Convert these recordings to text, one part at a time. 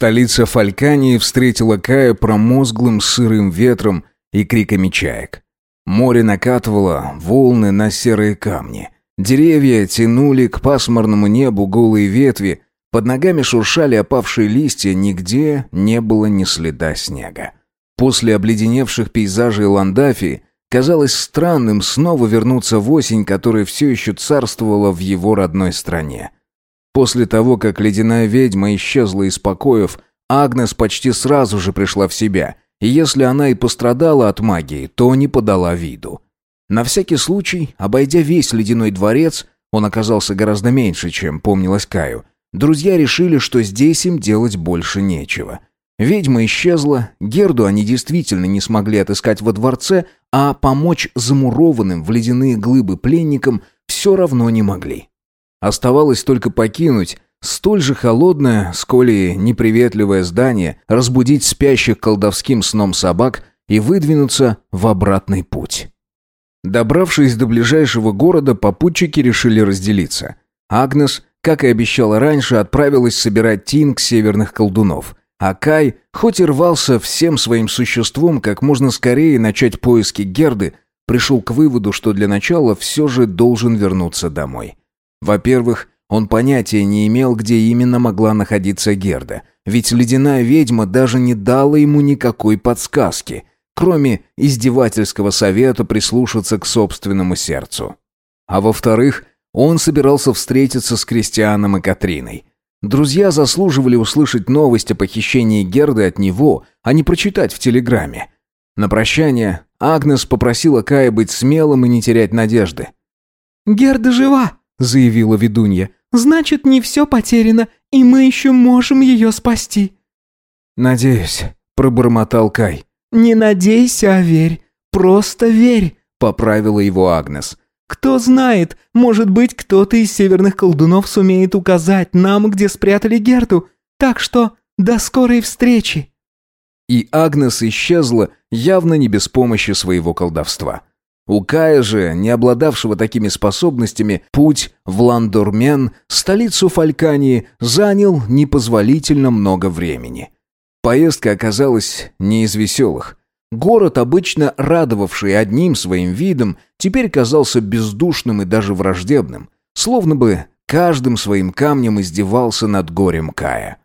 Столица Фалькании встретила Кая промозглым сырым ветром и криками чаек. Море накатывало волны на серые камни. Деревья тянули к пасмурному небу голые ветви, под ногами шуршали опавшие листья, нигде не было ни следа снега. После обледеневших пейзажей Ландафии казалось странным снова вернуться в осень, которая все еще царствовала в его родной стране. После того, как ледяная ведьма исчезла из покоев, Агнес почти сразу же пришла в себя, и если она и пострадала от магии, то не подала виду. На всякий случай, обойдя весь ледяной дворец, он оказался гораздо меньше, чем помнилось Каю, друзья решили, что здесь им делать больше нечего. Ведьма исчезла, Герду они действительно не смогли отыскать во дворце, а помочь замурованным в ледяные глыбы пленникам все равно не могли. Оставалось только покинуть столь же холодное, сколь и неприветливое здание, разбудить спящих колдовским сном собак и выдвинуться в обратный путь. Добравшись до ближайшего города, попутчики решили разделиться. Агнес, как и обещала раньше, отправилась собирать тинг северных колдунов. А Кай, хоть и рвался всем своим существом как можно скорее начать поиски Герды, пришел к выводу, что для начала все же должен вернуться домой. Во-первых, он понятия не имел, где именно могла находиться Герда, ведь ледяная ведьма даже не дала ему никакой подсказки, кроме издевательского совета прислушаться к собственному сердцу. А во-вторых, он собирался встретиться с Кристианом и Катриной. Друзья заслуживали услышать новость о похищении Герды от него, а не прочитать в телеграмме. На прощание Агнес попросила Кая быть смелым и не терять надежды. «Герда жива!» Заявила ведунья. «Значит, не все потеряно, и мы еще можем ее спасти». «Надеюсь», — пробормотал Кай. «Не надейся, а верь. Просто верь», — поправила его Агнес. «Кто знает, может быть, кто-то из северных колдунов сумеет указать нам, где спрятали Герту. Так что до скорой встречи». И Агнес исчезла, явно не без помощи своего колдовства. У Кая же, не обладавшего такими способностями, путь в Ландормен, столицу Фалькании, занял непозволительно много времени. Поездка оказалась не из веселых. Город, обычно радовавший одним своим видом, теперь казался бездушным и даже враждебным, словно бы каждым своим камнем издевался над горем Кая.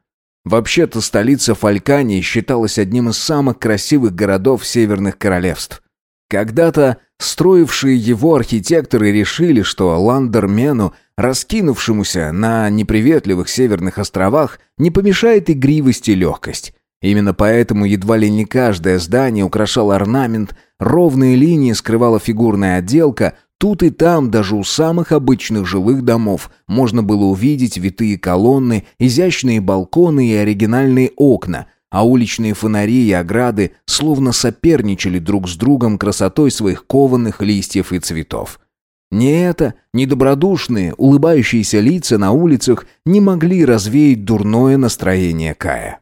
Вообще-то столица Фалькании считалась одним из самых красивых городов северных королевств. Когда-то строившие его архитекторы решили, что Ландермену, раскинувшемуся на неприветливых северных островах, не помешает игривость и легкость. Именно поэтому едва ли не каждое здание украшал орнамент, ровные линии скрывала фигурная отделка, тут и там, даже у самых обычных жилых домов, можно было увидеть витые колонны, изящные балконы и оригинальные окна, а уличные фонари и ограды словно соперничали друг с другом красотой своих кованых листьев и цветов. Не это, ни добродушные, улыбающиеся лица на улицах не могли развеять дурное настроение Кая.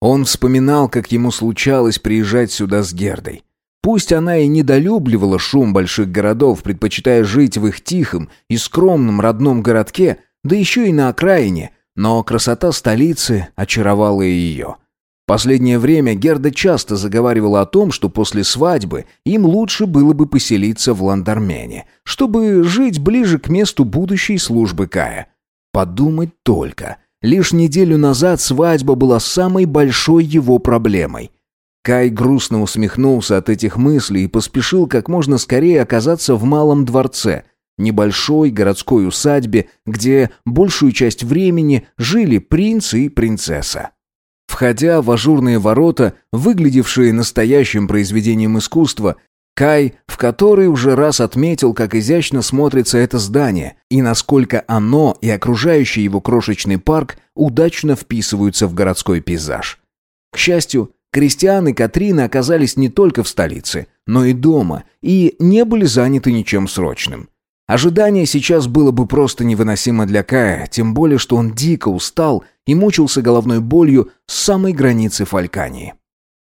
Он вспоминал, как ему случалось приезжать сюда с Гердой. Пусть она и недолюбливала шум больших городов, предпочитая жить в их тихом и скромном родном городке, да еще и на окраине, но красота столицы очаровала ее – Последнее время Герда часто заговаривала о том, что после свадьбы им лучше было бы поселиться в Ландармене, чтобы жить ближе к месту будущей службы Кая. Подумать только. Лишь неделю назад свадьба была самой большой его проблемой. Кай грустно усмехнулся от этих мыслей и поспешил как можно скорее оказаться в малом дворце, небольшой городской усадьбе, где большую часть времени жили принц и принцесса. Входя в ажурные ворота, выглядевшие настоящим произведением искусства, Кай в который уже раз отметил, как изящно смотрится это здание и насколько оно и окружающий его крошечный парк удачно вписываются в городской пейзаж. К счастью, Кристиан и Катрина оказались не только в столице, но и дома, и не были заняты ничем срочным. Ожидание сейчас было бы просто невыносимо для Кая, тем более, что он дико устал и мучился головной болью с самой границы Фалькании.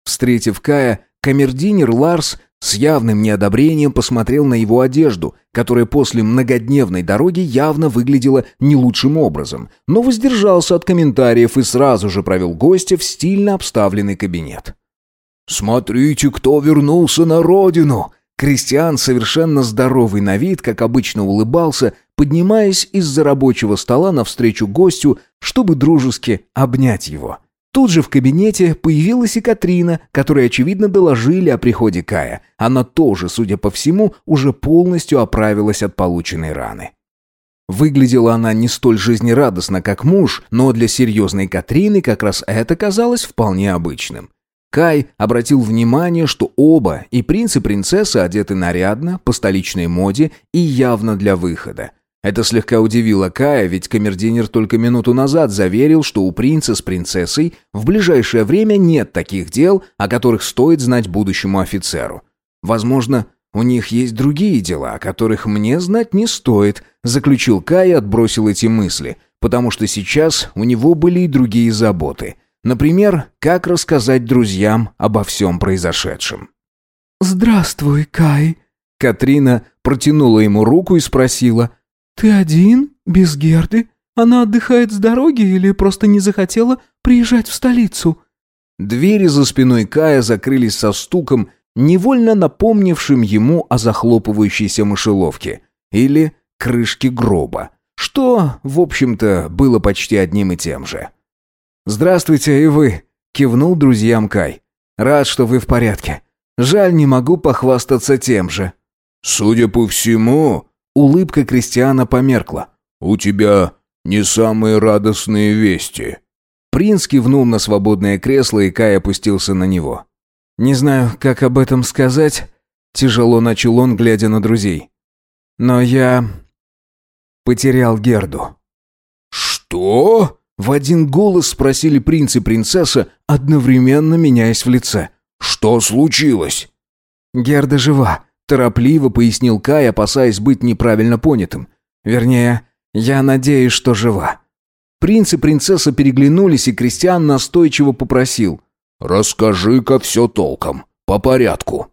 Встретив Кая, камердинер Ларс С явным неодобрением посмотрел на его одежду, которая после многодневной дороги явно выглядела не лучшим образом, но воздержался от комментариев и сразу же провел гостя в стильно обставленный кабинет. «Смотрите, кто вернулся на родину!» Кристиан, совершенно здоровый на вид, как обычно улыбался, поднимаясь из-за рабочего стола навстречу гостю, чтобы дружески обнять его. Тут же в кабинете появилась и Катрина, которой, очевидно, доложили о приходе Кая. Она тоже, судя по всему, уже полностью оправилась от полученной раны. Выглядела она не столь жизнерадостно, как муж, но для серьезной Катрины как раз это казалось вполне обычным. Кай обратил внимание, что оба, и принц и принцесса, одеты нарядно, по столичной моде и явно для выхода. Это слегка удивило Кая, ведь камердинер только минуту назад заверил, что у принца с принцессой в ближайшее время нет таких дел, о которых стоит знать будущему офицеру. Возможно, у них есть другие дела, о которых мне знать не стоит, заключил Кай и отбросил эти мысли, потому что сейчас у него были и другие заботы. Например, как рассказать друзьям обо всем произошедшем. «Здравствуй, Кай», Катрина протянула ему руку и спросила – «Ты один? Без Герды? Она отдыхает с дороги или просто не захотела приезжать в столицу?» Двери за спиной Кая закрылись со стуком, невольно напомнившим ему о захлопывающейся мышеловке или крышке гроба, что, в общем-то, было почти одним и тем же. «Здравствуйте и вы», — кивнул друзьям Кай. «Рад, что вы в порядке. Жаль, не могу похвастаться тем же». «Судя по всему», Улыбка Кристиана померкла. «У тебя не самые радостные вести». Принц кивнул на свободное кресло, и Кай опустился на него. «Не знаю, как об этом сказать», — тяжело начал он, глядя на друзей. «Но я... потерял Герду». «Что?» — в один голос спросили принц и принцесса, одновременно меняясь в лице. «Что случилось?» «Герда жива», Торопливо пояснил Кай, опасаясь быть неправильно понятым. Вернее, я надеюсь, что жива. Принц и принцесса переглянулись, и Кристиан настойчиво попросил. «Расскажи-ка все толком, по порядку».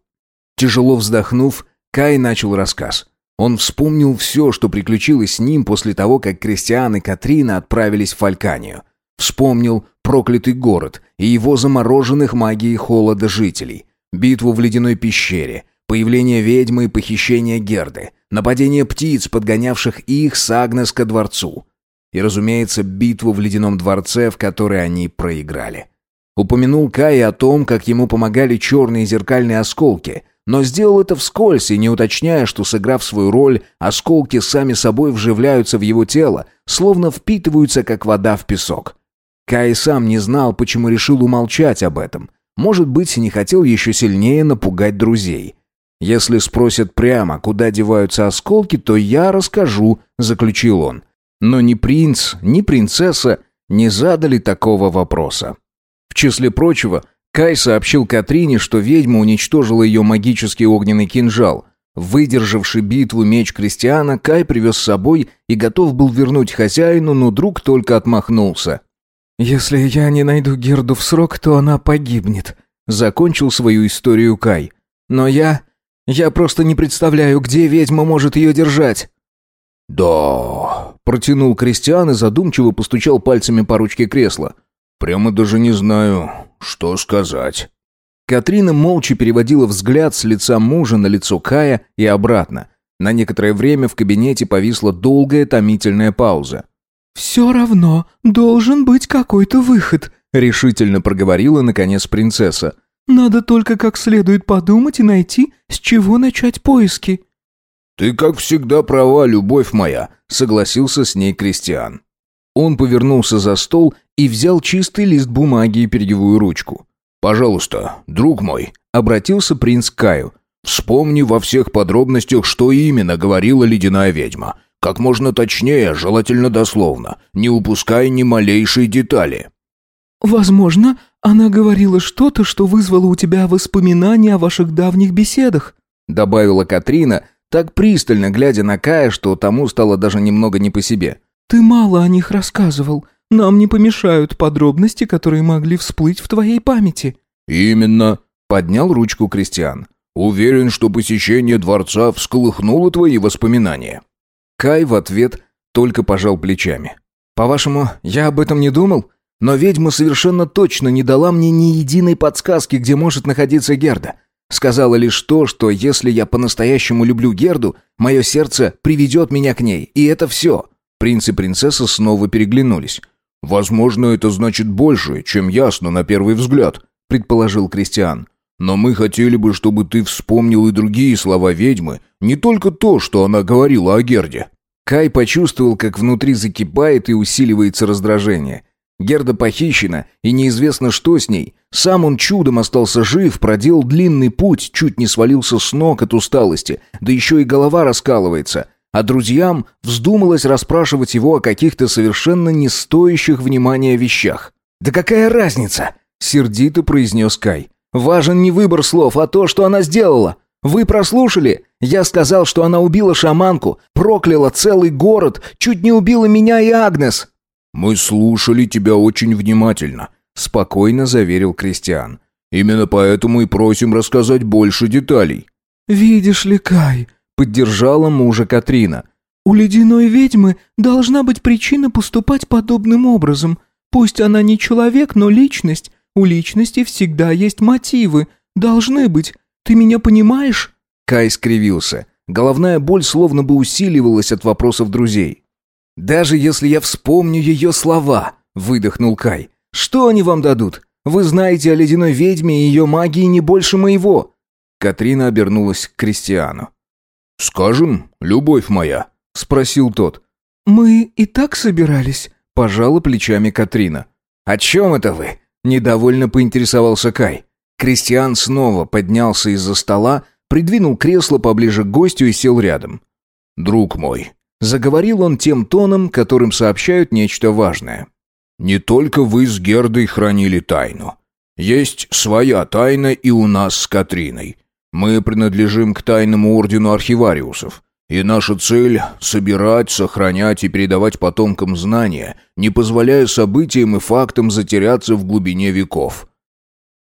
Тяжело вздохнув, Кай начал рассказ. Он вспомнил все, что приключилось с ним после того, как Кристиан и Катрина отправились в Фальканию. Вспомнил проклятый город и его замороженных магией холода жителей, битву в ледяной пещере, Появление ведьмы и похищение Герды. Нападение птиц, подгонявших их с Агнес ко дворцу. И, разумеется, битву в ледяном дворце, в которой они проиграли. Упомянул Кай о том, как ему помогали черные зеркальные осколки, но сделал это вскользь и не уточняя, что, сыграв свою роль, осколки сами собой вживляются в его тело, словно впитываются, как вода в песок. Кай сам не знал, почему решил умолчать об этом. Может быть, не хотел еще сильнее напугать друзей. «Если спросят прямо, куда деваются осколки, то я расскажу», — заключил он. Но ни принц, ни принцесса не задали такого вопроса. В числе прочего, Кай сообщил Катрине, что ведьма уничтожила ее магический огненный кинжал. Выдержавший битву меч Кристиана, Кай привез с собой и готов был вернуть хозяину, но друг только отмахнулся. «Если я не найду Герду в срок, то она погибнет», — закончил свою историю Кай. «Но я я просто не представляю, где ведьма может ее держать». «Да...» — протянул Кристиан и задумчиво постучал пальцами по ручке кресла. «Прямо даже не знаю, что сказать». Катрина молча переводила взгляд с лица мужа на лицо Кая и обратно. На некоторое время в кабинете повисла долгая томительная пауза. «Все равно должен быть какой-то выход», — решительно проговорила, наконец, принцесса. Надо только как следует подумать и найти, с чего начать поиски». «Ты, как всегда, права, любовь моя», — согласился с ней Кристиан. Он повернулся за стол и взял чистый лист бумаги и перьевую ручку. «Пожалуйста, друг мой», — обратился принц к Каю. «Вспомни во всех подробностях, что именно говорила ледяная ведьма. Как можно точнее, желательно дословно, не упуская ни малейшей детали». «Возможно, она говорила что-то, что вызвало у тебя воспоминания о ваших давних беседах», добавила Катрина, так пристально глядя на Кая, что тому стало даже немного не по себе. «Ты мало о них рассказывал. Нам не помешают подробности, которые могли всплыть в твоей памяти». «Именно», — поднял ручку Кристиан. Уверен, что посещение дворца всколыхнуло твои воспоминания». Кай в ответ только пожал плечами. «По-вашему, я об этом не думал? Но ведьма совершенно точно не дала мне ни единой подсказки, где может находиться Герда. Сказала лишь то, что если я по-настоящему люблю Герду, мое сердце приведет меня к ней, и это все». Принц и принцесса снова переглянулись. «Возможно, это значит больше, чем ясно на первый взгляд», — предположил Кристиан. «Но мы хотели бы, чтобы ты вспомнил и другие слова ведьмы, не только то, что она говорила о Герде». Кай почувствовал, как внутри закипает и усиливается раздражение. Герда похищена, и неизвестно, что с ней. Сам он чудом остался жив, проделал длинный путь, чуть не свалился с ног от усталости, да еще и голова раскалывается. А друзьям вздумалось расспрашивать его о каких-то совершенно не стоящих внимания вещах. «Да какая разница?» — сердито произнес Кай. «Важен не выбор слов, а то, что она сделала. Вы прослушали? Я сказал, что она убила шаманку, прокляла целый город, чуть не убила меня и Агнес». «Мы слушали тебя очень внимательно», — спокойно заверил Кристиан. «Именно поэтому и просим рассказать больше деталей». «Видишь ли, Кай», — поддержала мужа Катрина, «у ледяной ведьмы должна быть причина поступать подобным образом. Пусть она не человек, но личность. У личности всегда есть мотивы. Должны быть. Ты меня понимаешь?» Кай скривился. Головная боль словно бы усиливалась от вопросов друзей. «Даже если я вспомню ее слова», — выдохнул Кай. «Что они вам дадут? Вы знаете о ледяной ведьме и ее магии не больше моего». Катрина обернулась к Кристиану. «Скажем, любовь моя», — спросил тот. «Мы и так собирались», — пожала плечами Катрина. «О чем это вы?» — недовольно поинтересовался Кай. Кристиан снова поднялся из-за стола, придвинул кресло поближе к гостю и сел рядом. «Друг мой, Заговорил он тем тоном, которым сообщают нечто важное. «Не только вы с Гердой хранили тайну. Есть своя тайна и у нас с Катриной. Мы принадлежим к тайному ордену архивариусов, и наша цель — собирать, сохранять и передавать потомкам знания, не позволяя событиям и фактам затеряться в глубине веков».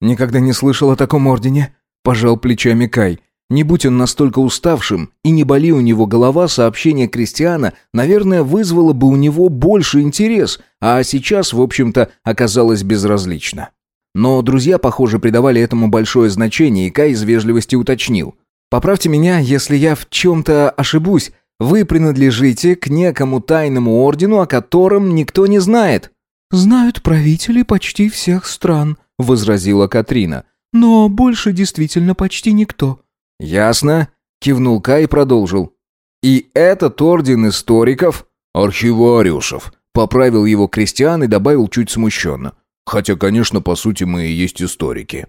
«Никогда не слышал о таком ордене», — пожал плечами Кай. Не будь он настолько уставшим и не боли у него голова, сообщение Кристиана, наверное, вызвало бы у него больше интерес, а сейчас, в общем-то, оказалось безразлично. Но друзья, похоже, придавали этому большое значение, и Кай из вежливости уточнил. «Поправьте меня, если я в чем-то ошибусь. Вы принадлежите к некому тайному ордену, о котором никто не знает». «Знают правители почти всех стран», — возразила Катрина. «Но больше действительно почти никто. «Ясно», — кивнул Кай и продолжил. «И этот орден историков?» «Архивариусов», — поправил его Кристиан и добавил чуть смущенно. «Хотя, конечно, по сути, мы и есть историки».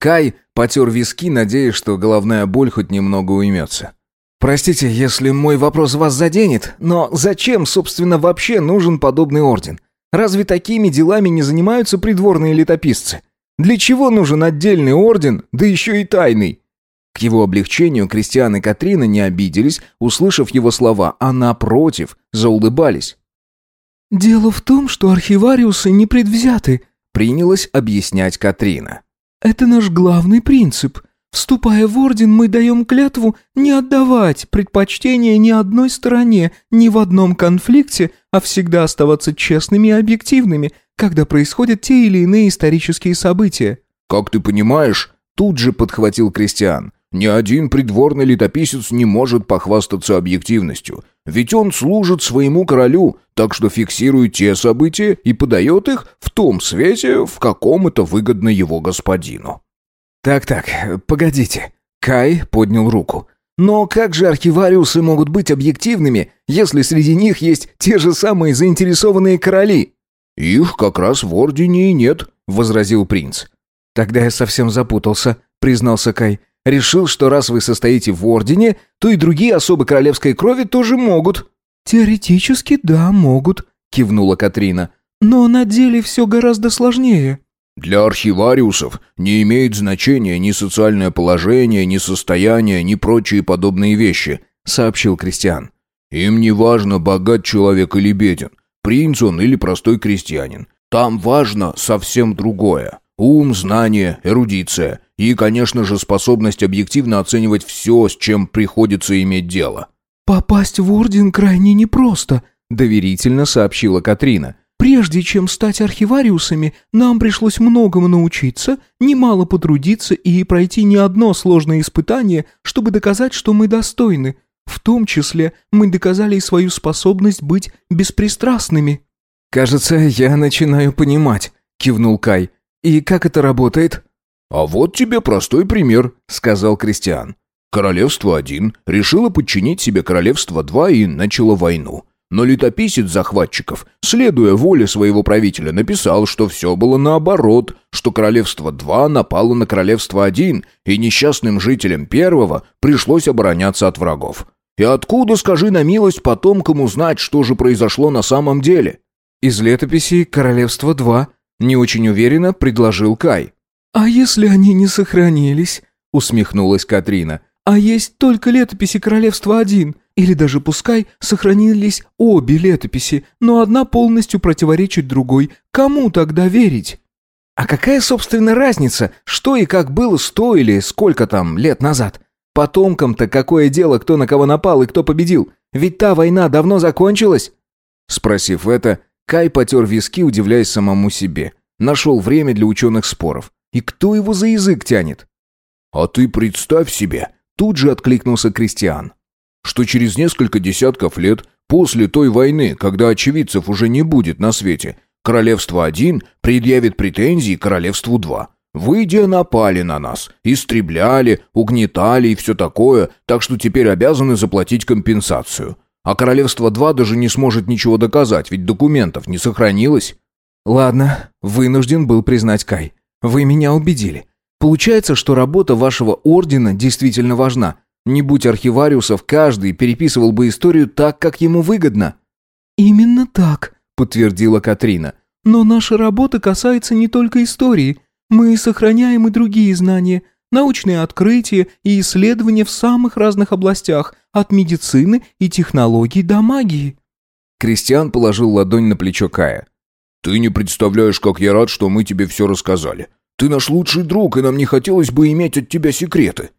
Кай потер виски, надеясь, что головная боль хоть немного уймется. «Простите, если мой вопрос вас заденет, но зачем, собственно, вообще нужен подобный орден? Разве такими делами не занимаются придворные летописцы? Для чего нужен отдельный орден, да еще и тайный?» К его облегчению Кристиан и Катрина не обиделись, услышав его слова, а напротив, заулыбались. «Дело в том, что архивариусы не предвзяты», — принялась объяснять Катрина. «Это наш главный принцип. Вступая в орден, мы даем клятву не отдавать предпочтение ни одной стороне, ни в одном конфликте, а всегда оставаться честными и объективными, когда происходят те или иные исторические события». «Как ты понимаешь», — тут же подхватил Кристиан, ни один придворный летописец не может похвастаться объективностью, ведь он служит своему королю, так что фиксирует те события и подает их в том свете, в каком это выгодно его господину. «Так-так, погодите». Кай поднял руку. «Но как же архивариусы могут быть объективными, если среди них есть те же самые заинтересованные короли?» «Их как раз в Ордене и нет», — возразил принц. «Тогда я совсем запутался», — признался Кай. Решил, что раз вы состоите в ордене, то и другие особы королевской крови тоже могут». «Теоретически, да, могут», — кивнула Катрина. «Но на деле все гораздо сложнее». «Для архивариусов не имеет значения ни социальное положение, ни состояние, ни прочие подобные вещи», — сообщил Кристиан. «Им не важно, богат человек или беден, принц он или простой крестьянин. Там важно совсем другое. Ум, знание, эрудиция. И, конечно же, способность объективно оценивать все, с чем приходится иметь дело. «Попасть в Орден крайне непросто», — доверительно сообщила Катрина. «Прежде чем стать архивариусами, нам пришлось многому научиться, немало потрудиться и пройти не одно сложное испытание, чтобы доказать, что мы достойны. В том числе мы доказали и свою способность быть беспристрастными». «Кажется, я начинаю понимать», — кивнул Кай. «И как это работает?» «А вот тебе простой пример», — сказал Кристиан. Королевство-1 решило подчинить себе Королевство-2 и начало войну. Но летописец захватчиков, следуя воле своего правителя, написал, что все было наоборот, что Королевство-2 напало на Королевство-1, и несчастным жителям первого пришлось обороняться от врагов. И откуда, скажи на милость, потомкам узнать, что же произошло на самом деле? Из летописи Королевство-2 не очень уверенно предложил Кай. «А если они не сохранились?» усмехнулась Катрина. А есть только летописи королевства один, или даже пускай сохранились обе летописи, но одна полностью противоречит другой. Кому тогда верить? А какая, собственно, разница, что и как было сто или сколько там лет назад? Потомкам-то какое дело, кто на кого напал и кто победил? Ведь та война давно закончилась. Спросив это, Кай потер виски, удивляясь самому себе. Нашел время для ученых споров. И кто его за язык тянет? «А ты представь себе, Тут же откликнулся Кристиан. Что через несколько десятков лет после той войны, когда очевидцев уже не будет на свете, Королевство-1 предъявит претензии Королевству-2. Вы где напали на нас, истребляли, угнетали и все такое, так что теперь обязаны заплатить компенсацию. А Королевство-2 даже не сможет ничего доказать, ведь документов не сохранилось. Ладно, вынужден был признать Кай. Вы меня убедили. Получается, что работа вашего ордена действительно важна. Не будь архивариусов, каждый переписывал бы историю так, как ему выгодно». «Именно так», — подтвердила Катрина. «Но наша работа касается не только истории. Мы сохраняем и другие знания, научные открытия и исследования в самых разных областях, от медицины и технологий до магии». Кристиан положил ладонь на плечо Кая. «Ты не представляешь, как я рад, что мы тебе все рассказали. Ты наш лучший друг, и нам не хотелось бы иметь от тебя секреты».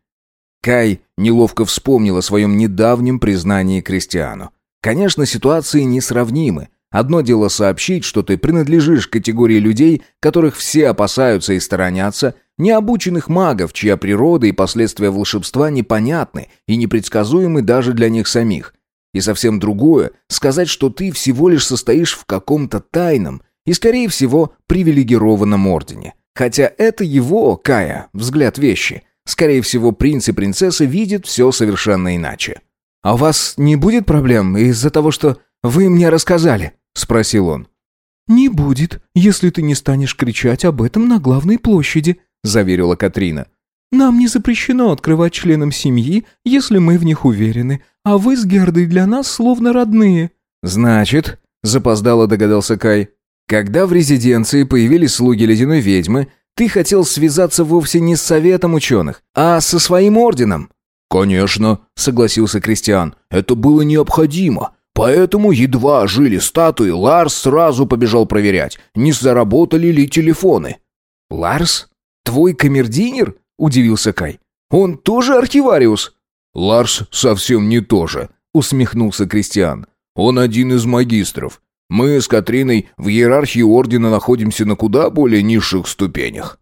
Кай неловко вспомнил о своем недавнем признании Кристиану. Конечно, ситуации несравнимы. Одно дело сообщить, что ты принадлежишь категории людей, которых все опасаются и сторонятся, необученных магов, чья природа и последствия волшебства непонятны и непредсказуемы даже для них самих. И совсем другое — сказать, что ты всего лишь состоишь в каком-то тайном и, скорее всего, привилегированном ордене. Хотя это его, Кая, взгляд вещи. Скорее всего, принц и принцесса видят все совершенно иначе. «А у вас не будет проблем из-за того, что вы мне рассказали?» – спросил он. «Не будет, если ты не станешь кричать об этом на главной площади», – заверила Катрина. «Нам не запрещено открывать членам семьи, если мы в них уверены, а вы с Гердой для нас словно родные». «Значит», – запоздало догадался Кай, когда в резиденции появились слуги ледяной ведьмы, ты хотел связаться вовсе не с советом ученых, а со своим орденом». «Конечно», — согласился Кристиан, — «это было необходимо». Поэтому едва жили статуи, Ларс сразу побежал проверять, не заработали ли телефоны. «Ларс? Твой камердинер? удивился Кай. «Он тоже архивариус?» «Ларс совсем не то же», — усмехнулся Кристиан. «Он один из магистров. Мы с Катриной в иерархии ордена находимся на куда более низших ступенях».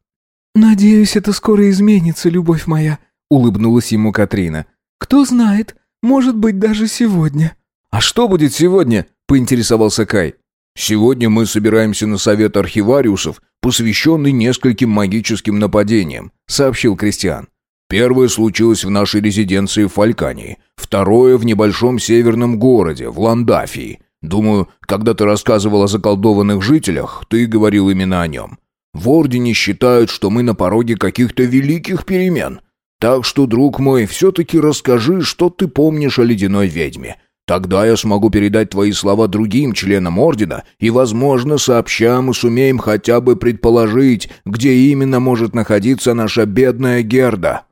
«Надеюсь, это скоро изменится, любовь моя», — улыбнулась ему Катрина. «Кто знает, может быть, даже сегодня». «А что будет сегодня?» — поинтересовался Кай. «Сегодня мы собираемся на совет архивариусов, посвященный нескольким магическим нападениям», — сообщил Кристиан. Первое случилось в нашей резиденции в Фалькании, второе в небольшом северном городе, в Ландафии. Думаю, когда ты рассказывал о заколдованных жителях, ты говорил именно о нем. В Ордене считают, что мы на пороге каких-то великих перемен. Так что, друг мой, все-таки расскажи, что ты помнишь о ледяной ведьме. Тогда я смогу передать твои слова другим членам Ордена, и, возможно, сообща мы сумеем хотя бы предположить, где именно может находиться наша бедная Герда».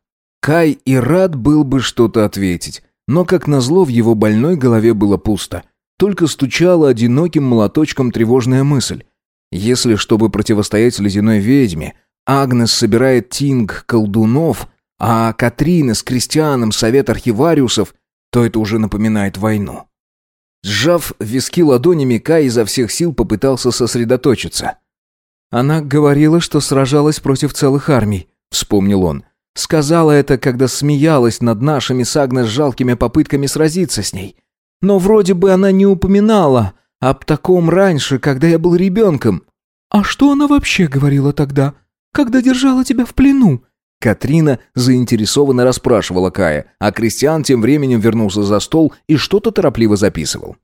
Кай и рад был бы что-то ответить, но, как назло, в его больной голове было пусто. Только стучала одиноким молоточком тревожная мысль. Если, чтобы противостоять ледяной ведьме, Агнес собирает тинг колдунов, а Катрина с Кристианом совет архивариусов, то это уже напоминает войну. Сжав виски ладонями, Кай изо всех сил попытался сосредоточиться. «Она говорила, что сражалась против целых армий», — вспомнил он. «Сказала это, когда смеялась над нашими с Агнес жалкими попытками сразиться с ней. Но вроде бы она не упоминала об таком раньше, когда я был ребенком». «А что она вообще говорила тогда, когда держала тебя в плену?» Катрина заинтересованно расспрашивала Кая, а Кристиан тем временем вернулся за стол и что-то торопливо записывал.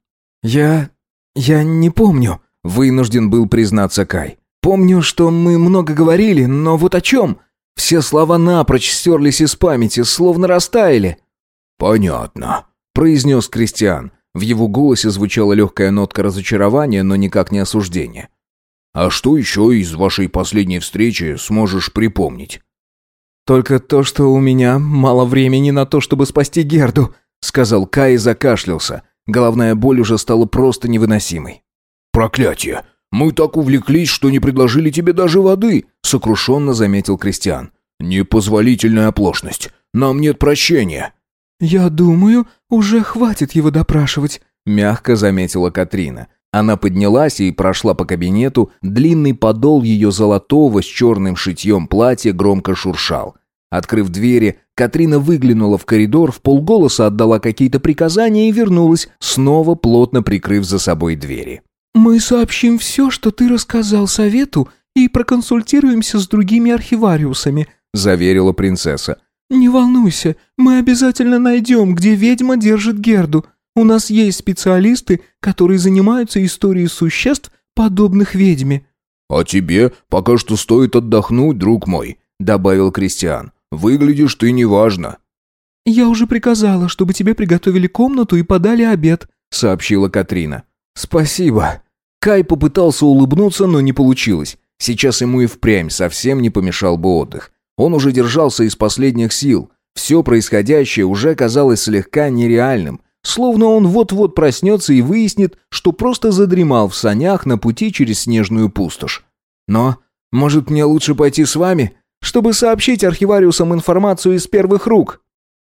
«Я... я не помню», — вынужден был признаться Кай. «Помню, что мы много говорили, но вот о чем? Все слова напрочь стерлись из памяти, словно растаяли». «Понятно», — произнес Кристиан. В его голосе звучала легкая нотка разочарования, но никак не осуждения. «А что еще из вашей последней встречи сможешь припомнить?» «Только то, что у меня мало времени на то, чтобы спасти Герду», сказал Кай и закашлялся. Головная боль уже стала просто невыносимой. «Проклятие! Мы так увлеклись, что не предложили тебе даже воды», сокрушенно заметил Кристиан. «Непозволительная оплошность. Нам нет прощения». «Я думаю, уже хватит его допрашивать», мягко заметила Катрина. Она поднялась и прошла по кабинету, длинный подол ее золотого с черным шитьем платья громко шуршал. Открыв двери, Катрина выглянула в коридор, в полголоса отдала какие-то приказания и вернулась, снова плотно прикрыв за собой двери. «Мы сообщим все, что ты рассказал совету, и проконсультируемся с другими архивариусами», заверила принцесса. «Не волнуйся, мы обязательно найдем, где ведьма держит Герду. У нас есть специалисты, которые занимаются историей существ, подобных ведьме». «А тебе пока что стоит отдохнуть, друг мой», — добавил Кристиан. «Выглядишь ты неважно». «Я уже приказала, чтобы тебе приготовили комнату и подали обед», — сообщила Катрина. «Спасибо». Кай попытался улыбнуться, но не получилось. Сейчас ему и впрямь совсем не помешал бы отдых. Он уже держался из последних сил. Все происходящее уже казалось слегка нереальным. Словно он вот-вот проснется и выяснит, что просто задремал в санях на пути через снежную пустошь. Но, может, мне лучше пойти с вами, чтобы сообщить архивариусам информацию из первых рук?»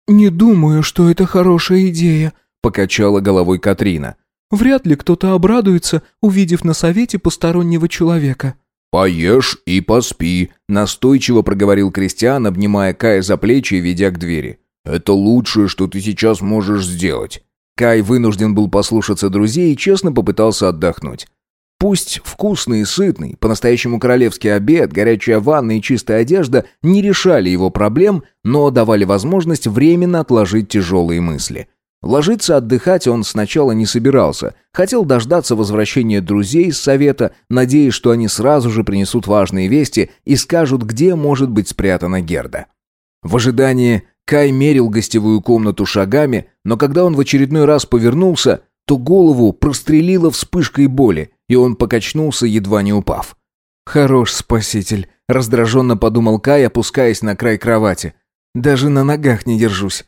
«Не думаю, что это хорошая идея», — покачала головой Катрина. «Вряд ли кто-то обрадуется, увидев на совете постороннего человека». «Поешь и поспи», — настойчиво проговорил Кристиан, обнимая Кая за плечи и ведя к двери. «Это лучшее, что ты сейчас можешь сделать». Кай вынужден был послушаться друзей и честно попытался отдохнуть. Пусть вкусный и сытный, по-настоящему королевский обед, горячая ванна и чистая одежда не решали его проблем, но давали возможность временно отложить тяжелые мысли. Ложиться отдыхать он сначала не собирался, хотел дождаться возвращения друзей с совета, надеясь, что они сразу же принесут важные вести и скажут, где может быть спрятана Герда. В ожидании Кай мерил гостевую комнату шагами, но когда он в очередной раз повернулся, то голову прострелило вспышкой боли, и он покачнулся, едва не упав. «Хорош спаситель», — раздраженно подумал Кай, опускаясь на край кровати. «Даже на ногах не держусь».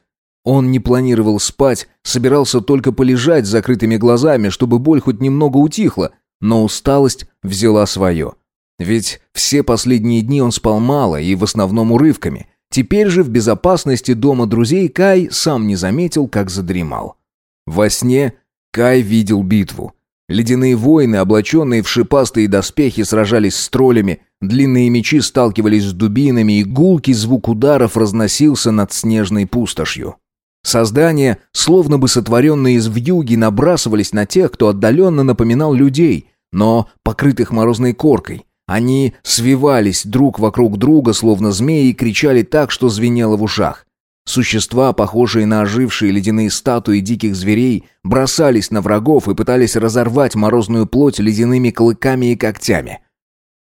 Он не планировал спать, собирался только полежать с закрытыми глазами, чтобы боль хоть немного утихла, но усталость взяла свое. Ведь все последние дни он спал мало и в основном урывками — Теперь же в безопасности дома друзей Кай сам не заметил, как задремал. Во сне Кай видел битву. Ледяные воины, облаченные в шипастые доспехи, сражались с троллями, длинные мечи сталкивались с дубинами, и гулкий звук ударов разносился над снежной пустошью. Создания, словно бы сотворенные из вьюги, набрасывались на тех, кто отдаленно напоминал людей, но покрытых морозной коркой. Они свивались друг вокруг друга, словно змеи, и кричали так, что звенело в ушах. Существа, похожие на ожившие ледяные статуи диких зверей, бросались на врагов и пытались разорвать морозную плоть ледяными клыками и когтями.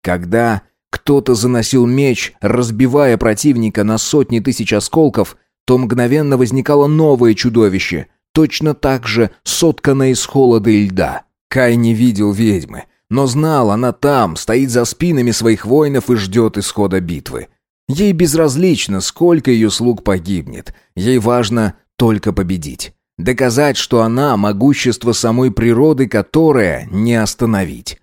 Когда кто-то заносил меч, разбивая противника на сотни тысяч осколков, то мгновенно возникало новое чудовище, точно так же сотканное из холода и льда. Кай не видел ведьмы — но знал, она там, стоит за спинами своих воинов и ждет исхода битвы. Ей безразлично, сколько ее слуг погибнет. Ей важно только победить. Доказать, что она – могущество самой природы, которое не остановить.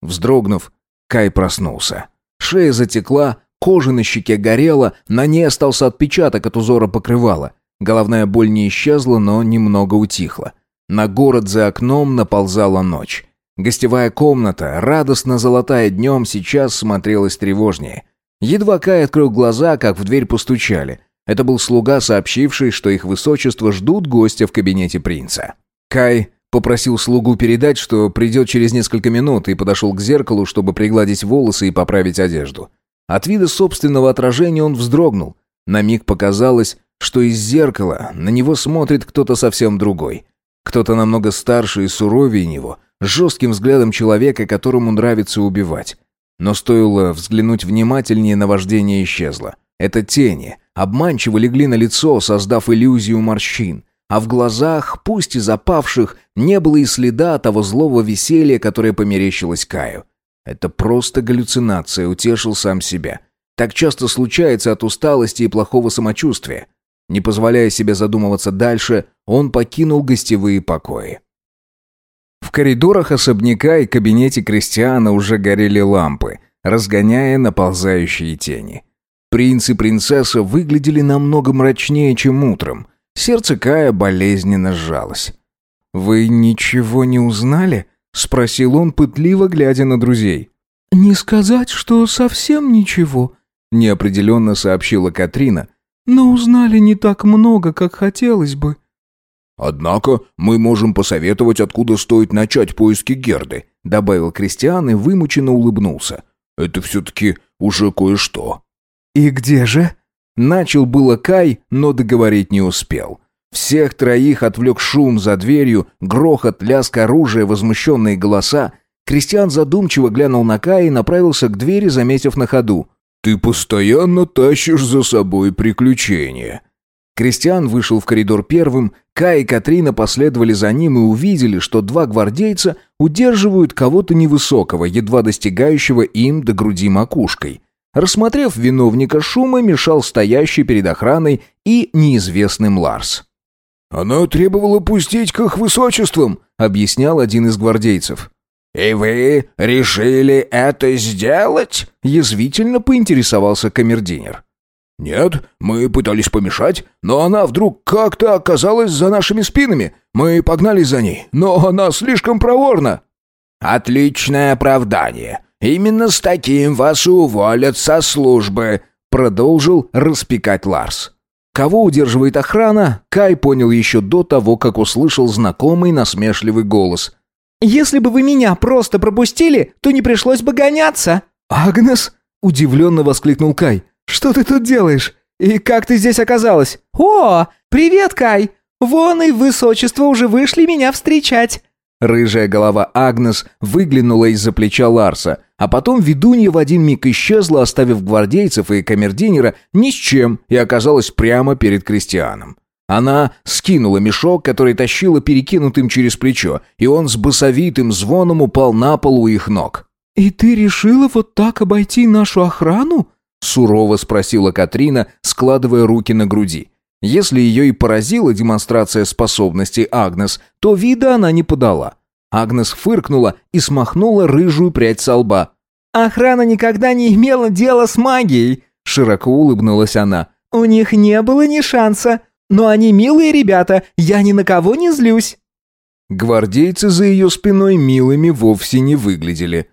Вздрогнув, Кай проснулся. Шея затекла, Кожа на щеке горела, на ней остался отпечаток от узора покрывала. Головная боль не исчезла, но немного утихла. На город за окном наползала ночь. Гостевая комната, радостно золотая днем, сейчас смотрелась тревожнее. Едва Кай открыл глаза, как в дверь постучали. Это был слуга, сообщивший, что их высочество ждут гостя в кабинете принца. Кай попросил слугу передать, что придет через несколько минут, и подошел к зеркалу, чтобы пригладить волосы и поправить одежду. От вида собственного отражения он вздрогнул. На миг показалось, что из зеркала на него смотрит кто-то совсем другой. Кто-то намного старше и суровее него, с жестким взглядом человека, которому нравится убивать. Но стоило взглянуть внимательнее, наваждение исчезло. Это тени, обманчиво легли на лицо, создав иллюзию морщин. А в глазах, пусть и запавших, не было и следа того злого веселья, которое померещилось Каю. Это просто галлюцинация, утешил сам себя. Так часто случается от усталости и плохого самочувствия. Не позволяя себе задумываться дальше, он покинул гостевые покои. В коридорах особняка и кабинете Кристиана уже горели лампы, разгоняя наползающие тени. Принц и принцесса выглядели намного мрачнее, чем утром. Сердце Кая болезненно сжалось. «Вы ничего не узнали?» — спросил он, пытливо глядя на друзей. «Не сказать, что совсем ничего», — неопределенно сообщила Катрина. «Но узнали не так много, как хотелось бы». «Однако мы можем посоветовать, откуда стоит начать поиски Герды», — добавил Кристиан и вымученно улыбнулся. «Это все-таки уже кое-что». «И где же?» Начал было Кай, но договорить не успел. Всех троих отвлек шум за дверью, грохот, лязг оружия, возмущенные голоса. Кристиан задумчиво глянул на Кая и направился к двери, заметив на ходу. «Ты постоянно тащишь за собой приключения». Кристиан вышел в коридор первым, Кай и Катрина последовали за ним и увидели, что два гвардейца удерживают кого-то невысокого, едва достигающего им до груди макушкой. Рассмотрев виновника шума, мешал стоящий перед охраной и неизвестным Ларс. «Она требовала пустить к их высочествам», — объяснял один из гвардейцев. «И вы решили это сделать?» — язвительно поинтересовался камердинер. «Нет, мы пытались помешать, но она вдруг как-то оказалась за нашими спинами. Мы погнались за ней, но она слишком проворна». «Отличное оправдание. Именно с таким вас уволят со службы», — продолжил распекать Ларс. Кого удерживает охрана, Кай понял еще до того, как услышал знакомый насмешливый голос. «Если бы вы меня просто пропустили, то не пришлось бы гоняться». «Агнес?» — удивленно воскликнул Кай. «Что ты тут делаешь? И как ты здесь оказалась?» «О, привет, Кай! Вон и высочество уже вышли меня встречать!» Рыжая голова Агнес выглянула из-за плеча Ларса, а потом ведунья в один миг исчезла, оставив гвардейцев и камердинера ни с чем и оказалась прямо перед крестьяном. Она скинула мешок, который тащила перекинутым через плечо, и он с басовитым звоном упал на пол у их ног. «И ты решила вот так обойти нашу охрану?» сурово спросила Катрина, складывая руки на груди. Если ее и поразила демонстрация способностей Агнес, то вида она не подала. Агнес фыркнула и смахнула рыжую прядь со лба. «Охрана никогда не имела дела с магией», — широко улыбнулась она. «У них не было ни шанса. Но они милые ребята, я ни на кого не злюсь». Гвардейцы за ее спиной милыми вовсе не выглядели.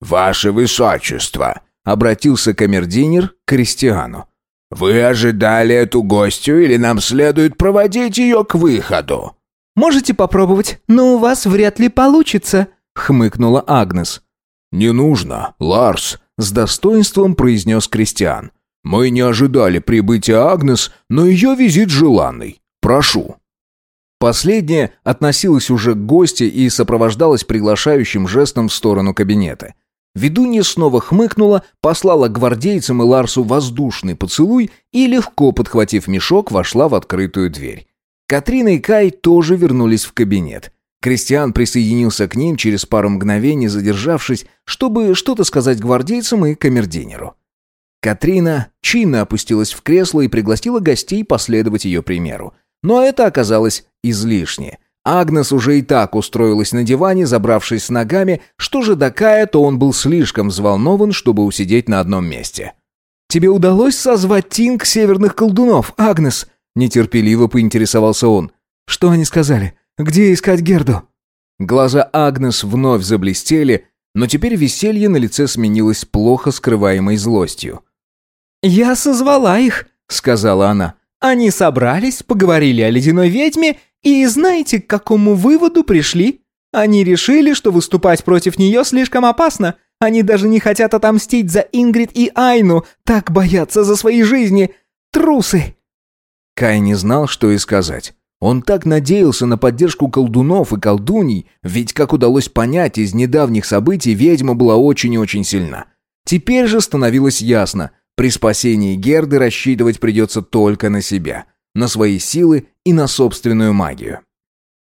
«Ваше Высочество», — обратился камердинер к Кристиану. «Вы ожидали эту гостью или нам следует проводить ее к выходу?» «Можете попробовать, но у вас вряд ли получится», — хмыкнула Агнес. «Не нужно, Ларс», — с достоинством произнес Кристиан. «Мы не ожидали прибытия Агнес, но ее визит желанный. Прошу». Последняя относилась уже к гости и сопровождалась приглашающим жестом в сторону кабинета. Ведунья снова хмыкнула, послала гвардейцам и Ларсу воздушный поцелуй и, легко подхватив мешок, вошла в открытую дверь. Катрина и Кай тоже вернулись в кабинет. Кристиан присоединился к ним через пару мгновений, задержавшись, чтобы что-то сказать гвардейцам и камердинеру. Катрина чинно опустилась в кресло и пригласила гостей последовать ее примеру. Но это оказалось излишне – Агнес уже и так устроилась на диване, забравшись с ногами, что же до Кая, то он был слишком взволнован, чтобы усидеть на одном месте. тебе удалось созвать Тинг северных колдунов, Агнес?» Нетерпеливо поинтересовался он. «Что они сказали? Где искать Герду?» Глаза Агнес вновь заблестели, но теперь веселье на лице сменилось плохо скрываемой злостью. «Я созвала их», — сказала она. «Они собрались, поговорили о ледяной ведьме, и знаете, к какому выводу пришли? Они решили, что выступать против нее слишком опасно. Они даже не хотят отомстить за Ингрид и Айну, так боятся за свои жизни. Трусы!» Кай не знал, что и сказать. Он так надеялся на поддержку колдунов и колдуней, ведь, как удалось понять из недавних событий, ведьма была очень и очень сильна. Теперь же становилось ясно, при спасении Герды рассчитывать придется только на себя, на свои силы и на собственную магию.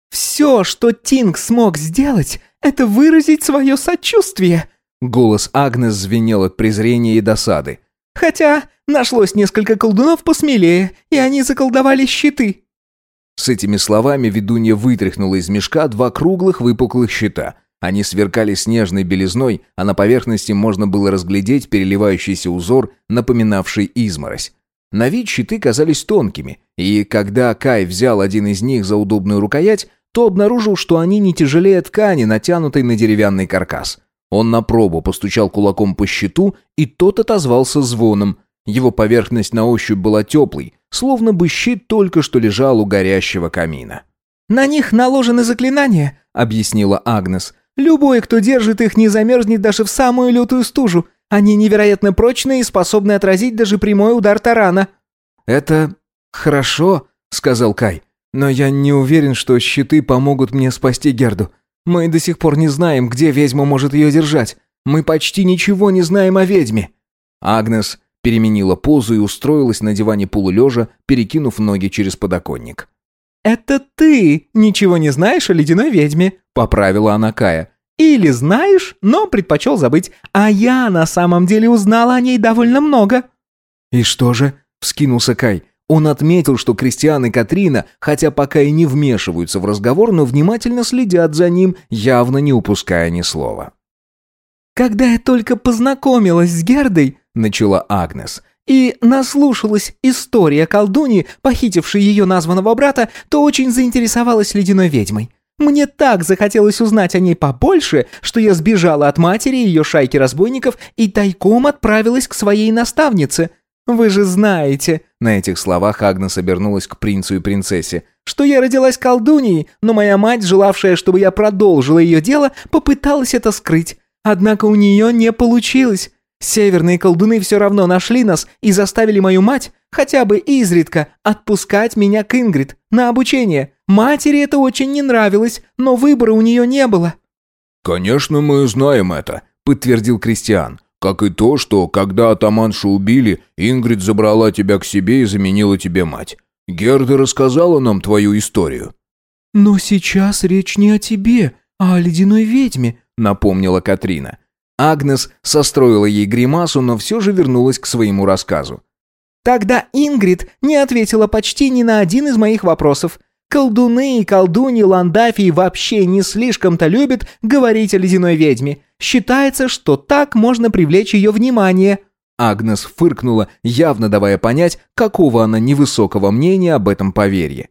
«Все, что Тинг смог сделать, это выразить свое сочувствие», Голос Агнес звенел от презрения и досады. «Хотя нашлось несколько колдунов посмелее, и они заколдовали щиты. С этими словами ведунья вытряхнула из мешка два круглых выпуклых щита. Они сверкали снежной белизной, а на поверхности можно было разглядеть переливающийся узор, напоминавший изморозь. На вид щиты казались тонкими, и когда Кай взял один из них за удобную рукоять, то обнаружил, что они не тяжелее ткани, натянутой на деревянный каркас. Он на пробу постучал кулаком по щиту, и тот отозвался звоном. Его поверхность на ощупь была теплой, словно бы щит только что лежал у горящего камина. «На них наложены заклинания», — объяснила Агнес. «Любой, кто держит их, не замерзнет даже в самую лютую стужу. Они невероятно прочные и способны отразить даже прямой удар тарана». «Это хорошо», — сказал Кай. «Но я не уверен, что щиты помогут мне спасти Герду. Мы до сих пор не знаем, где ведьма может ее держать. Мы почти ничего не знаем о ведьме». Агнес переменила позу и устроилась на диване полулежа, перекинув ноги через подоконник. «Это ты ничего не знаешь о ледяной ведьме», — поправила она Кая. «Или знаешь, но предпочел забыть, а я на самом деле узнала о ней довольно много». «И что же?» — вскинулся Кай. Он отметил, что Кристиан и Катрина, хотя пока и не вмешиваются в разговор, но внимательно следят за ним, явно не упуская ни слова. «Когда я только познакомилась с Гердой, начала Агнес. «И наслушалась история колдуньи, похитившей ее названного брата, то очень заинтересовалась ледяной ведьмой. Мне так захотелось узнать о ней побольше, что я сбежала от матери и ее шайки разбойников и тайком отправилась к своей наставнице. Вы же знаете...» На этих словах Агнес обернулась к принцу и принцессе. «Что я родилась колдуньей, но моя мать, желавшая, чтобы я продолжила ее дело, попыталась это скрыть. Однако у нее не получилось. Северные колдуны все равно нашли нас и заставили мою мать, хотя бы изредка, отпускать меня к Ингрид на обучение. Матери это очень не нравилось, но выбора у нее не было». «Конечно, мы знаем это», — подтвердил Кристиан. «Как и то, что, когда атаманшу убили, Ингрид забрала тебя к себе и заменила тебе мать. Герда рассказала нам твою историю». «Но сейчас речь не о тебе, а о ледяной ведьме», — напомнила Катрина. Агнес состроила ей гримасу, но все же вернулась к своему рассказу. «Тогда Ингрид не ответила почти ни на один из моих вопросов. Колдуны и колдуни Ландафии вообще не слишком-то любят говорить о ледяной ведьме. Считается, что так можно привлечь ее внимание». Агнес фыркнула, явно давая понять, какого она невысокого мнения об этом поверье.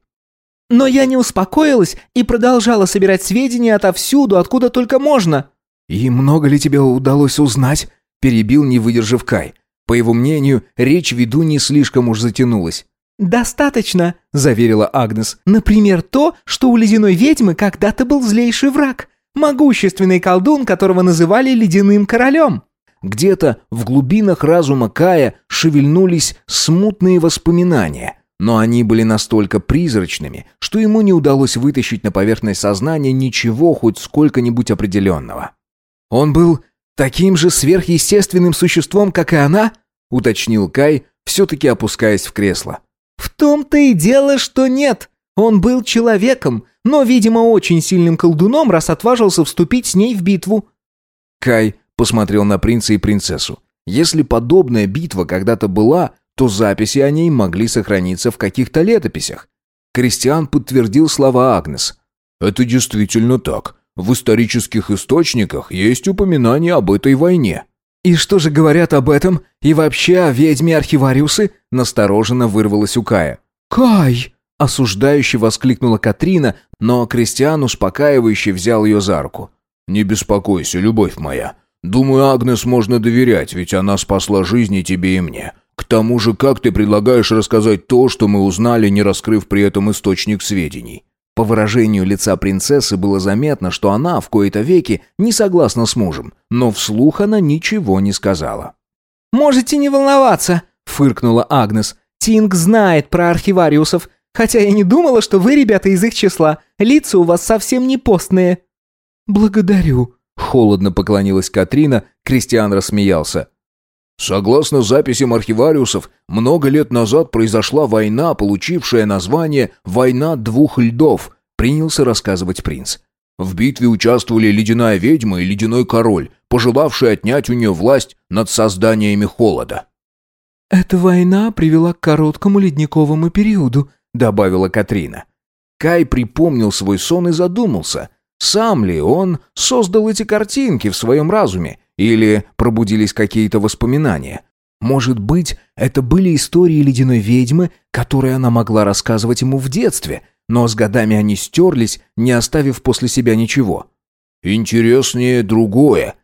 «Но я не успокоилась и продолжала собирать сведения отовсюду, откуда только можно». «И много ли тебе удалось узнать?» – перебил, не выдержав Кай. По его мнению, речь веду не слишком уж затянулась. «Достаточно», – заверила Агнес. «Например, то, что у ледяной ведьмы когда-то был злейший враг. Могущественный колдун, которого называли ледяным королем». Где-то в глубинах разума Кая шевельнулись смутные воспоминания, но они были настолько призрачными, что ему не удалось вытащить на поверхность сознания ничего хоть сколько-нибудь определенного. «Он был таким же сверхъестественным существом, как и она?» — уточнил Кай, все-таки опускаясь в кресло. «В том-то и дело, что нет. Он был человеком, но, видимо, очень сильным колдуном, раз отважился вступить с ней в битву». Кай посмотрел на принца и принцессу. Если подобная битва когда-то была, то записи о ней могли сохраниться в каких-то летописях. Кристиан подтвердил слова Агнес. «Это действительно так. В исторических источниках есть упоминание об этой войне. «И что же говорят об этом? И вообще о ведьме Архивариусы?» Настороженно вырвалась у Кая. «Кай!» – осуждающе воскликнула Катрина, но Кристиан успокаивающе взял ее за руку. «Не беспокойся, любовь моя. Думаю, Агнес можно доверять, ведь она спасла жизни тебе и мне. К тому же, как ты предлагаешь рассказать то, что мы узнали, не раскрыв при этом источник сведений?» По выражению лица принцессы было заметно, что она в кои-то веки не согласна с мужем, но вслух она ничего не сказала. «Можете не волноваться», — фыркнула Агнес. «Тинг знает про архивариусов, хотя я не думала, что вы, ребята, из их числа. Лица у вас совсем не постные». «Благодарю», — холодно поклонилась Катрина, Кристиан рассмеялся. Согласно записям архивариусов, много лет назад произошла война, получившая название «Война двух льдов», принялся рассказывать принц. В битве участвовали ледяная ведьма и ледяной король, пожелавший отнять у нее власть над созданиями холода. «Эта война привела к короткому ледниковому периоду», — добавила Катрина. Кай припомнил свой сон и задумался, сам ли он создал эти картинки в своем разуме, или пробудились какие-то воспоминания. Может быть, это были истории ледяной ведьмы, которые она могла рассказывать ему в детстве, но с годами они стерлись, не оставив после себя ничего. «Интереснее другое».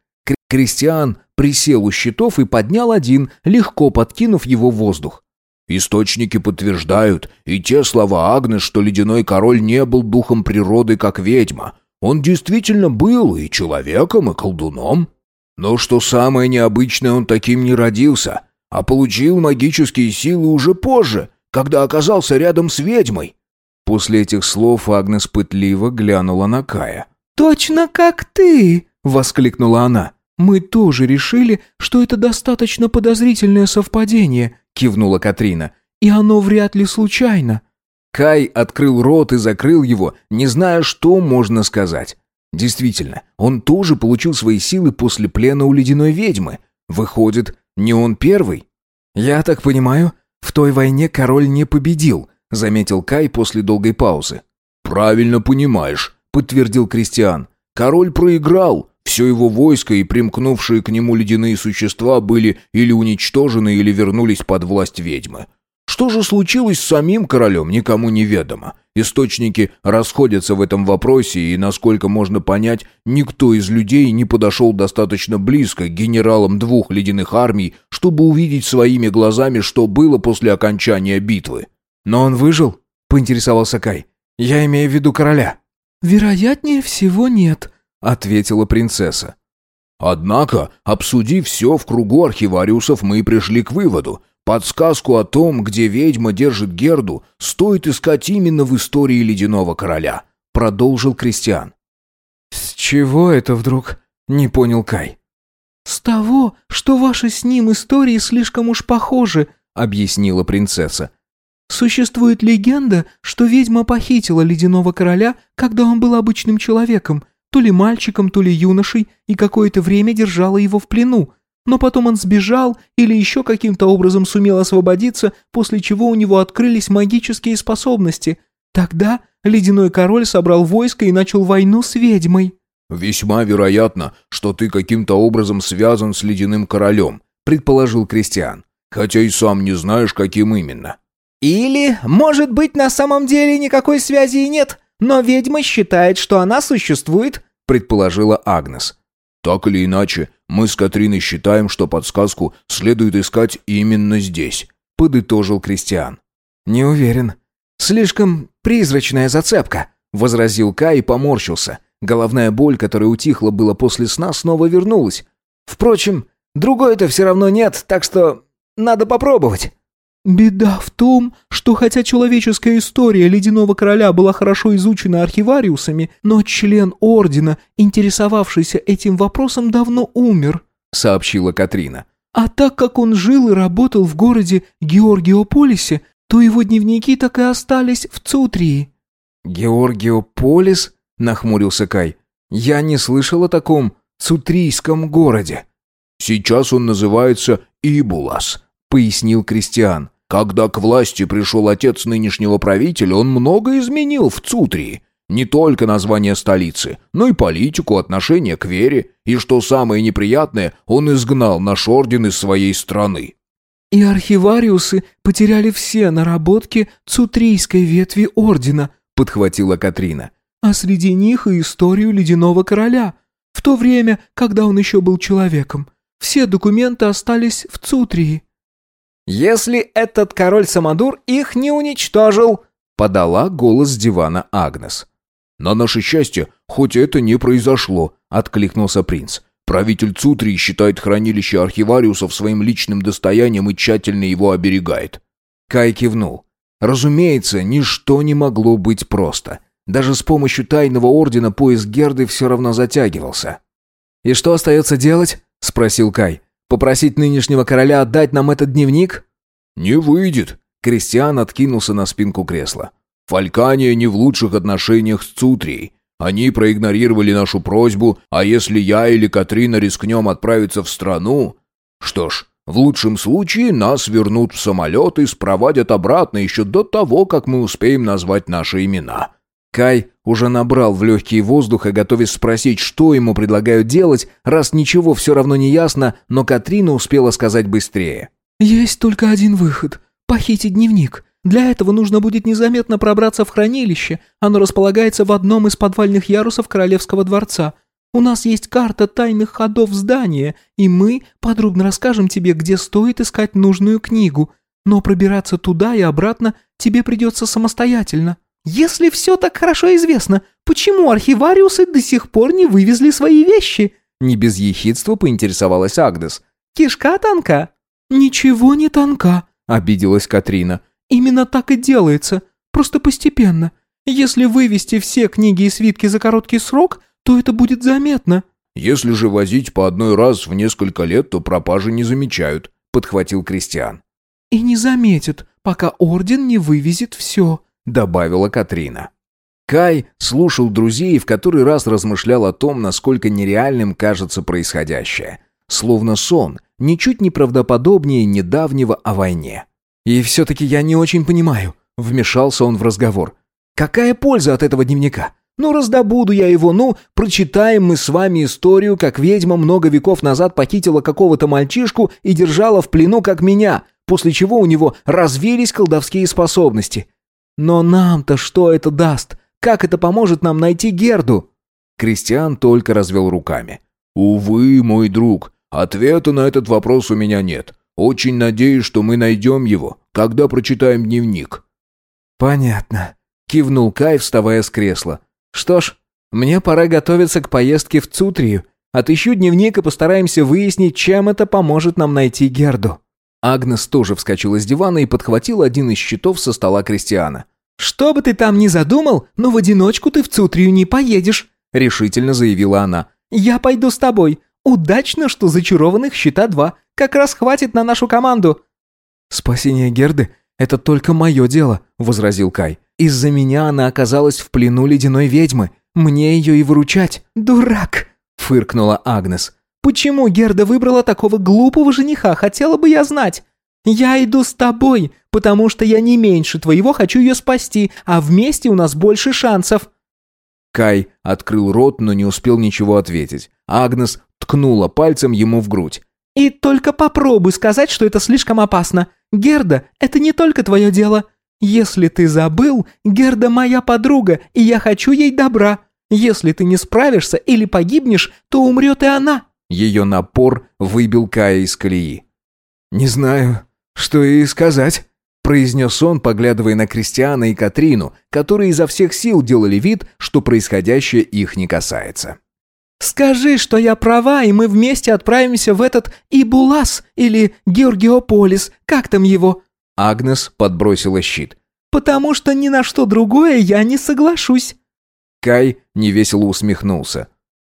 Кристиан присел у щитов и поднял один, легко подкинув его в воздух. Источники подтверждают и те слова Агнес, что ледяной король не был духом природы, как ведьма. Он действительно был и человеком, и колдуном. Но что самое необычное, он таким не родился, а получил магические силы уже позже, когда оказался рядом с ведьмой. После этих слов Агнес пытливо глянула на Кая. «Точно как ты!» — воскликнула она. «Мы тоже решили, что это достаточно подозрительное совпадение», — кивнула Катрина. «И оно вряд ли случайно». Кай открыл рот и закрыл его, не зная, что можно сказать. Действительно, он тоже получил свои силы после плена у ледяной ведьмы. Выходит, не он первый? Я так понимаю, в той войне король не победил, заметил Кай после долгой паузы. Правильно понимаешь, подтвердил Кристиан. Король проиграл. Все его войско и примкнувшие к нему ледяные существа были или уничтожены, или вернулись под власть ведьмы. Что же случилось с самим королем, никому не ведомо. Источники расходятся в этом вопросе, и, насколько можно понять, никто из людей не подошел достаточно близко к генералам двух ледяных армий, чтобы увидеть своими глазами, что было после окончания битвы. «Но он выжил?» — поинтересовался Кай. «Я имею в виду короля». «Вероятнее всего нет», — ответила принцесса. Однако, обсудив все в кругу архивариусов, мы пришли к выводу, Подсказку о том, где ведьма держит Герду, стоит искать именно в истории Ледяного Короля», — продолжил Кристиан. «С чего это вдруг?» — не понял Кай. «С того, что ваши с ним истории слишком уж похожи», — объяснила принцесса. «Существует легенда, что ведьма похитила Ледяного Короля, когда он был обычным человеком, то ли мальчиком, то ли юношей, и какое-то время держала его в плену, но потом он сбежал или еще каким-то образом сумел освободиться, после чего у него открылись магические способности. Тогда ледяной король собрал войско и начал войну с ведьмой». «Весьма вероятно, что ты каким-то образом связан с ледяным королем», предположил Кристиан, «хотя и сам не знаешь, каким именно». «Или, может быть, на самом деле никакой связи и нет, но ведьма считает, что она существует», предположила Агнес. «Так или иначе, мы с Катриной считаем, что подсказку следует искать именно здесь», — подытожил Кристиан. «Не уверен. Слишком призрачная зацепка», — возразил Кай и поморщился. Головная боль, которая утихла было после сна, снова вернулась. «Впрочем, другой-то все равно нет, так что надо попробовать». «Беда в том, что хотя человеческая история Ледяного Короля была хорошо изучена архивариусами, но член Ордена, интересовавшийся этим вопросом, давно умер», — сообщила Катрина. «А так как он жил и работал в городе Георгиополисе, то его дневники так и остались в Цутрии». «Георгиополис?» — нахмурился Кай. «Я не слышал о таком цутрийском городе». «Сейчас он называется Ибулас», — пояснил Кристиан. Когда к власти пришел отец нынешнего правителя, он много изменил в Цутрии. Не только название столицы, но и политику, отношение к вере. И что самое неприятное, он изгнал наш орден из своей страны. И архивариусы потеряли все наработки цутрийской ветви ордена, подхватила Катрина. А среди них и историю ледяного короля, в то время, когда он еще был человеком. Все документы остались в Цутрии. «Если этот король-самодур их не уничтожил», — подала голос с дивана Агнес. «На наше счастье, хоть это не произошло», — откликнулся принц. «Правитель Цутрии считает хранилище архивариусов своим личным достоянием и тщательно его оберегает». Кай кивнул. Разумеется, ничто не могло быть просто. Даже с помощью тайного ордена поиск Герды все равно затягивался. «И что остается делать?» — спросил Кай. Попросить нынешнего короля отдать нам этот дневник?» «Не выйдет», — Кристиан откинулся на спинку кресла. «Фалькания не в лучших отношениях с Цутрией. Они проигнорировали нашу просьбу, а если я или Катрина рискнем отправиться в страну... Что ж, в лучшем случае нас вернут в самолет и спровадят обратно еще до того, как мы успеем назвать наши имена. Кай уже набрал в легкие воздуха, готовясь спросить, что ему предлагают делать, раз ничего все равно не ясно, но Катрина успела сказать быстрее. «Есть только один выход – похитить дневник. Для этого нужно будет незаметно пробраться в хранилище. Оно располагается в одном из подвальных ярусов Королевского дворца. У нас есть карта тайных ходов здания, и мы подробно расскажем тебе, где стоит искать нужную книгу. Но пробираться туда и обратно тебе придется самостоятельно». «Если все так хорошо известно, почему архивариусы до сих пор не вывезли свои вещи?» Не без ехидства поинтересовалась Агнес. «Кишка тонка». «Ничего не тонка», — обиделась Катрина. «Именно так и делается, просто постепенно. Если вывести все книги и свитки за короткий срок, то это будет заметно». «Если же возить по одной раз в несколько лет, то пропажи не замечают», — подхватил Кристиан. «И не заметят, пока Орден не вывезет все», добавила Катрина. Кай слушал друзей и в который раз размышлял о том, насколько нереальным кажется происходящее. Словно сон, ничуть не правдоподобнее недавнего о войне. «И все-таки я не очень понимаю», — вмешался он в разговор. «Какая польза от этого дневника? Ну, раздобуду я его, ну, прочитаем мы с вами историю, как ведьма много веков назад похитила какого-то мальчишку и держала в плену, как меня, после чего у него развились колдовские способности. Но нам-то что это даст? Как это поможет нам найти Герду?» Кристиан только развел руками. «Увы, мой друг, ответа на этот вопрос у меня нет. Очень надеюсь, что мы найдем его, когда прочитаем дневник». «Понятно», — кивнул Кай, вставая с кресла. «Что ж, мне пора готовиться к поездке в Цутрию. Отыщу дневник и постараемся выяснить, чем это поможет нам найти Герду». Агнес тоже вскочила с дивана и подхватила один из щитов со стола Кристиана. «Что бы ты там ни задумал, но в одиночку ты в Цутрию не поедешь», — решительно заявила она. «Я пойду с тобой. Удачно, что зачарованных щита два. Как раз хватит на нашу команду». «Спасение Герды — это только мое дело», — возразил Кай. «Из-за меня она оказалась в плену ледяной ведьмы. Мне ее и выручать». «Дурак!» — фыркнула Агнес. Почему Герда выбрала такого глупого жениха, хотела бы я знать. Я иду с тобой, потому что я не меньше твоего хочу ее спасти, а вместе у нас больше шансов». Кай открыл рот, но не успел ничего ответить. Агнес ткнула пальцем ему в грудь. «И только попробуй сказать, что это слишком опасно. Герда, это не только твое дело. Если ты забыл, Герда моя подруга, и я хочу ей добра. Если ты не справишься или погибнешь, то умрет и она». Ее напор выбил Кая из колеи. «Не знаю, что и сказать», — произнес он, поглядывая на Кристиана и Катрину, которые изо всех сил делали вид, что происходящее их не касается. «Скажи, что я права, и мы вместе отправимся в этот Ибулас или Георгиополис, как там его?» Агнес подбросила щит. «Потому что ни на что другое я не соглашусь». Кай невесело усмехнулся.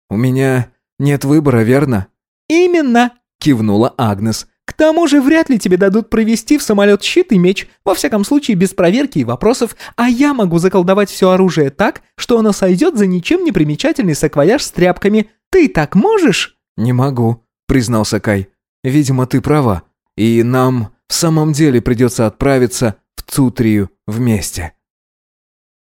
«У меня «Нет выбора, верно?» «Именно!» – кивнула Агнес. «К тому же вряд ли тебе дадут провести в самолет щит и меч, во всяком случае без проверки и вопросов, а я могу заколдовать все оружие так, что оно сойдет за ничем не примечательный саквояж с тряпками. Ты так можешь?» «Не могу», – признался Кай. «Видимо, ты права, и нам в самом деле придется отправиться в Цутрию вместе».